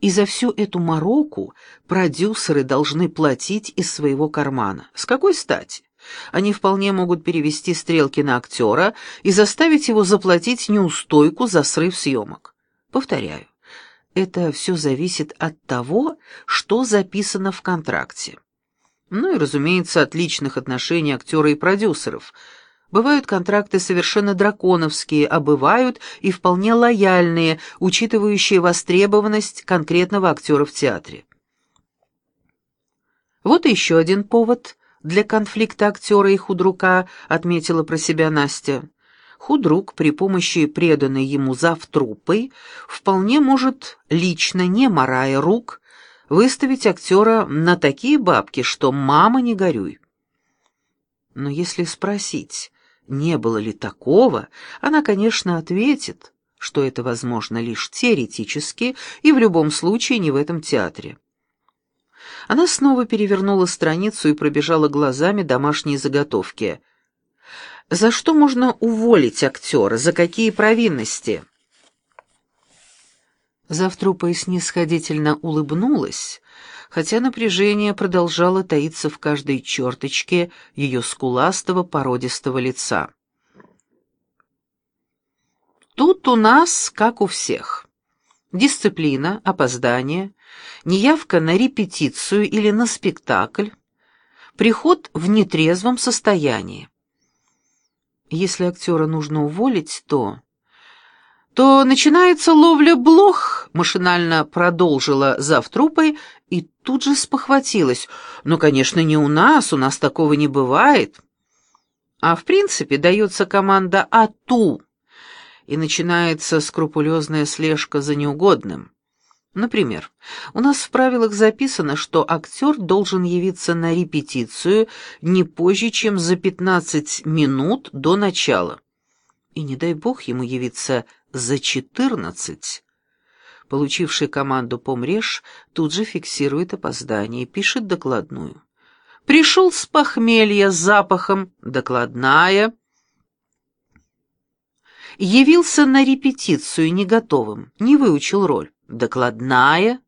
И за всю эту мороку продюсеры должны платить из своего кармана. С какой стати? Они вполне могут перевести стрелки на актера и заставить его заплатить неустойку за срыв съемок. Повторяю, это все зависит от того, что записано в контракте. Ну и, разумеется, от личных отношений актера и продюсеров. Бывают контракты совершенно драконовские, а бывают и вполне лояльные, учитывающие востребованность конкретного актера в театре. Вот еще один повод для конфликта актера и худрука, отметила про себя Настя. Худрук при помощи преданной ему завтрупой вполне может лично, не морая рук, выставить актера на такие бабки, что мама не горюй. Но если спросить, не было ли такого, она, конечно, ответит, что это возможно лишь теоретически и в любом случае не в этом театре. Она снова перевернула страницу и пробежала глазами домашние заготовки. За что можно уволить актера? За какие провинности? Завтрупа снисходительно улыбнулась, хотя напряжение продолжало таиться в каждой черточке ее скуластого породистого лица. Тут у нас, как у всех, дисциплина, опоздание, неявка на репетицию или на спектакль, приход в нетрезвом состоянии. Если актера нужно уволить, то... То начинается ловля блох, машинально продолжила завтрупой и тут же спохватилась. Ну, конечно, не у нас, у нас такого не бывает. А в принципе дается команда «Ату», и начинается скрупулезная слежка за неугодным. Например, у нас в правилах записано, что актер должен явиться на репетицию не позже, чем за 15 минут до начала. И не дай бог ему явиться за 14. Получивший команду «Помрежь» тут же фиксирует опоздание и пишет докладную. «Пришел с похмелья с запахом, докладная». Явился на репетицию не готовым, не выучил роль докладная.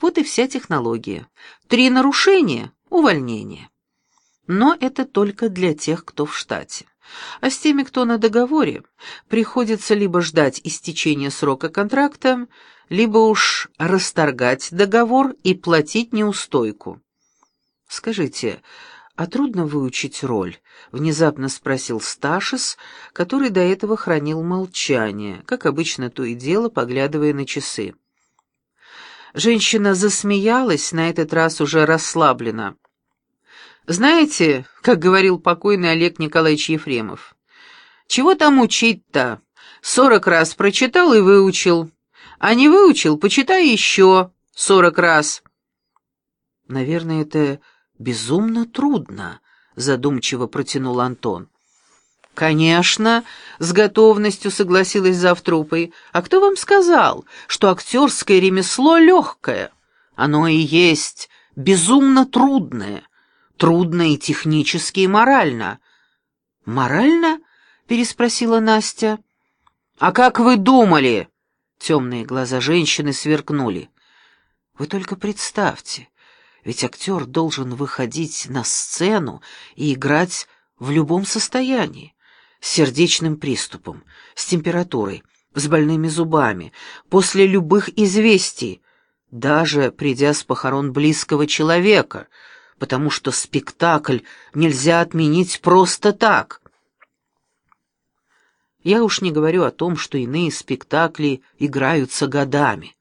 Вот и вся технология. Три нарушения — увольнение. Но это только для тех, кто в штате. А с теми, кто на договоре, приходится либо ждать истечения срока контракта, либо уж расторгать договор и платить неустойку. Скажите, а трудно выучить роль? Внезапно спросил Сташис, который до этого хранил молчание, как обычно то и дело, поглядывая на часы. Женщина засмеялась, на этот раз уже расслабленно. «Знаете, как говорил покойный Олег Николаевич Ефремов, чего там учить-то? Сорок раз прочитал и выучил. А не выучил, почитай еще сорок раз». «Наверное, это безумно трудно», — задумчиво протянул Антон. «Конечно», — с готовностью согласилась Завтрупой. «А кто вам сказал, что актерское ремесло легкое? Оно и есть безумно трудное. Трудно и технически, и морально». «Морально?» — переспросила Настя. «А как вы думали?» Темные глаза женщины сверкнули. «Вы только представьте, ведь актер должен выходить на сцену и играть в любом состоянии с сердечным приступом, с температурой, с больными зубами, после любых известий, даже придя с похорон близкого человека, потому что спектакль нельзя отменить просто так. Я уж не говорю о том, что иные спектакли играются годами,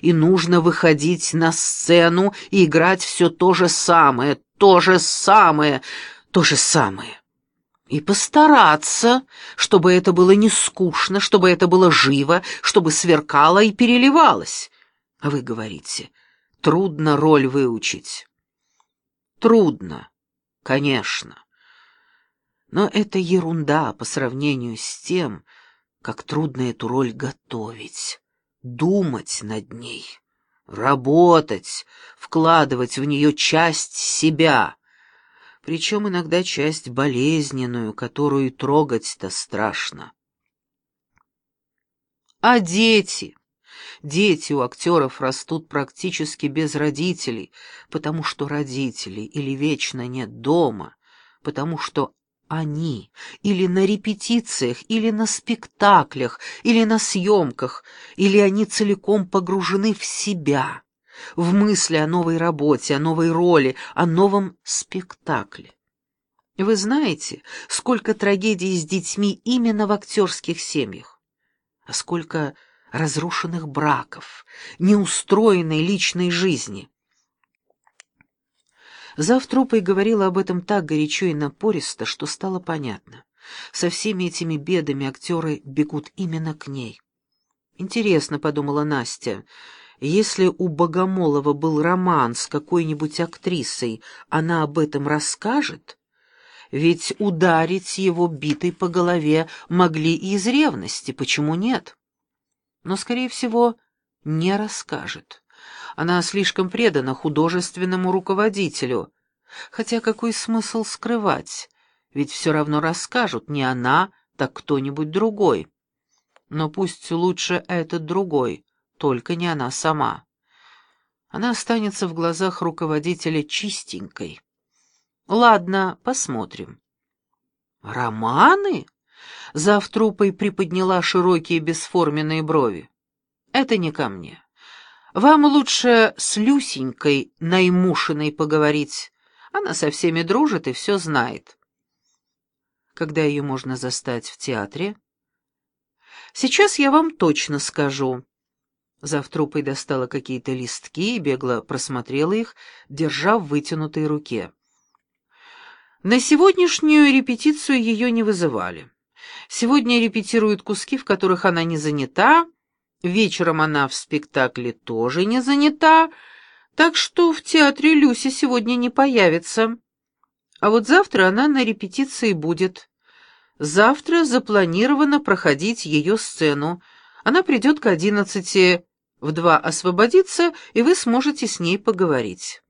и нужно выходить на сцену и играть все то же самое, то же самое, то же самое. И постараться, чтобы это было не скучно, чтобы это было живо, чтобы сверкало и переливалось. А вы говорите, трудно роль выучить. Трудно, конечно. Но это ерунда по сравнению с тем, как трудно эту роль готовить, думать над ней, работать, вкладывать в нее часть себя — причем иногда часть болезненную, которую трогать-то страшно. А дети? Дети у актеров растут практически без родителей, потому что родителей или вечно нет дома, потому что они или на репетициях, или на спектаклях, или на съемках, или они целиком погружены в себя, в мысли о новой работе, о новой роли, о новом спектакле. Вы знаете, сколько трагедий с детьми именно в актерских семьях? А сколько разрушенных браков, неустроенной личной жизни? Завтрупой говорила об этом так горячо и напористо, что стало понятно. Со всеми этими бедами актеры бегут именно к ней. «Интересно», — подумала Настя, — «если у Богомолова был роман с какой-нибудь актрисой, она об этом расскажет?» Ведь ударить его битой по голове могли и из ревности, почему нет? Но, скорее всего, не расскажет. Она слишком предана художественному руководителю. Хотя какой смысл скрывать? Ведь все равно расскажут не она, так кто-нибудь другой. Но пусть лучше этот другой, только не она сама. Она останется в глазах руководителя чистенькой. Ладно, посмотрим. Романы? Завтрупой приподняла широкие бесформенные брови. Это не ко мне. Вам лучше с Люсенькой Наймушиной поговорить. Она со всеми дружит и все знает. Когда ее можно застать в театре? Сейчас я вам точно скажу. Завтрупой достала какие-то листки и бегло просмотрела их, держа в вытянутой руке. На сегодняшнюю репетицию ее не вызывали. Сегодня репетируют куски, в которых она не занята, Вечером она в спектакле тоже не занята, так что в театре Люси сегодня не появится. А вот завтра она на репетиции будет. Завтра запланировано проходить ее сцену. Она придет к одиннадцати, в два освободится, и вы сможете с ней поговорить.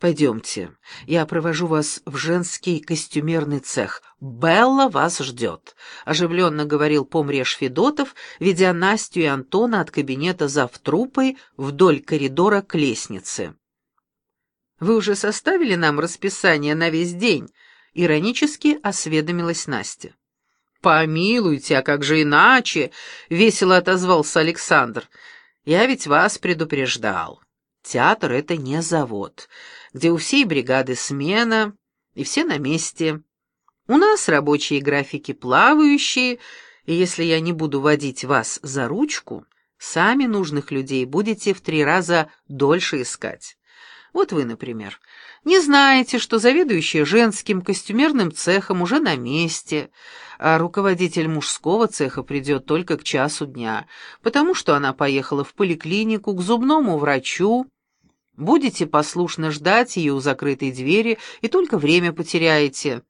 «Пойдемте, я провожу вас в женский костюмерный цех. Белла вас ждет», — оживленно говорил помреж Федотов, ведя Настю и Антона от кабинета завтрупой вдоль коридора к лестнице. «Вы уже составили нам расписание на весь день?» — иронически осведомилась Настя. «Помилуйте, а как же иначе?» — весело отозвался Александр. «Я ведь вас предупреждал. Театр — это не завод» где у всей бригады смена, и все на месте. У нас рабочие графики плавающие, и если я не буду водить вас за ручку, сами нужных людей будете в три раза дольше искать. Вот вы, например, не знаете, что заведующая женским костюмерным цехом уже на месте, а руководитель мужского цеха придет только к часу дня, потому что она поехала в поликлинику к зубному врачу, Будете послушно ждать ее у закрытой двери и только время потеряете.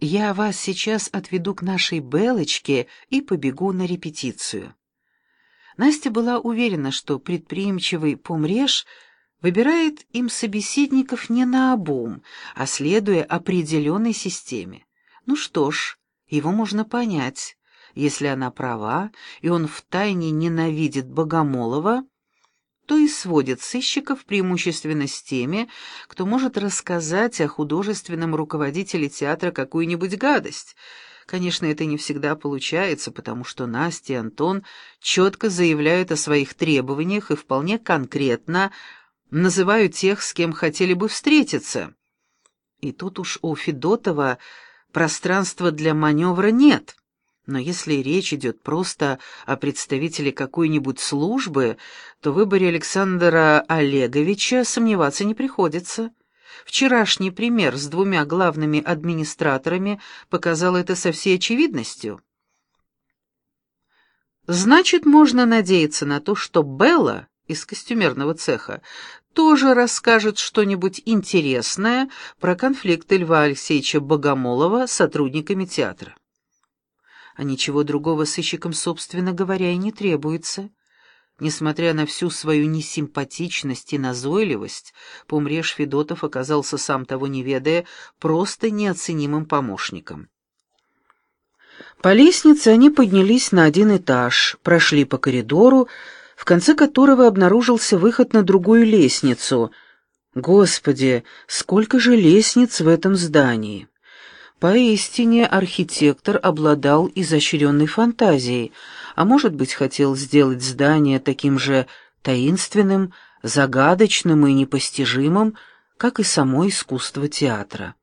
Я вас сейчас отведу к нашей Белочке и побегу на репетицию». Настя была уверена, что предприимчивый помреж выбирает им собеседников не наобум, а следуя определенной системе. Ну что ж, его можно понять. Если она права, и он втайне ненавидит Богомолова, то и сводит сыщиков преимущественно с теми, кто может рассказать о художественном руководителе театра какую-нибудь гадость. Конечно, это не всегда получается, потому что Настя и Антон четко заявляют о своих требованиях и вполне конкретно называют тех, с кем хотели бы встретиться. И тут уж у Федотова пространства для маневра нет. Но если речь идет просто о представителе какой-нибудь службы, то в выборе Александра Олеговича сомневаться не приходится. Вчерашний пример с двумя главными администраторами показал это со всей очевидностью. Значит, можно надеяться на то, что Белла из костюмерного цеха тоже расскажет что-нибудь интересное про конфликт Льва Алексеевича Богомолова с сотрудниками театра а ничего другого сыщикам, собственно говоря, и не требуется. Несмотря на всю свою несимпатичность и назойливость, Помреж Федотов оказался, сам того не ведая, просто неоценимым помощником. По лестнице они поднялись на один этаж, прошли по коридору, в конце которого обнаружился выход на другую лестницу. Господи, сколько же лестниц в этом здании! Поистине архитектор обладал изощренной фантазией, а может быть, хотел сделать здание таким же таинственным, загадочным и непостижимым, как и само искусство театра.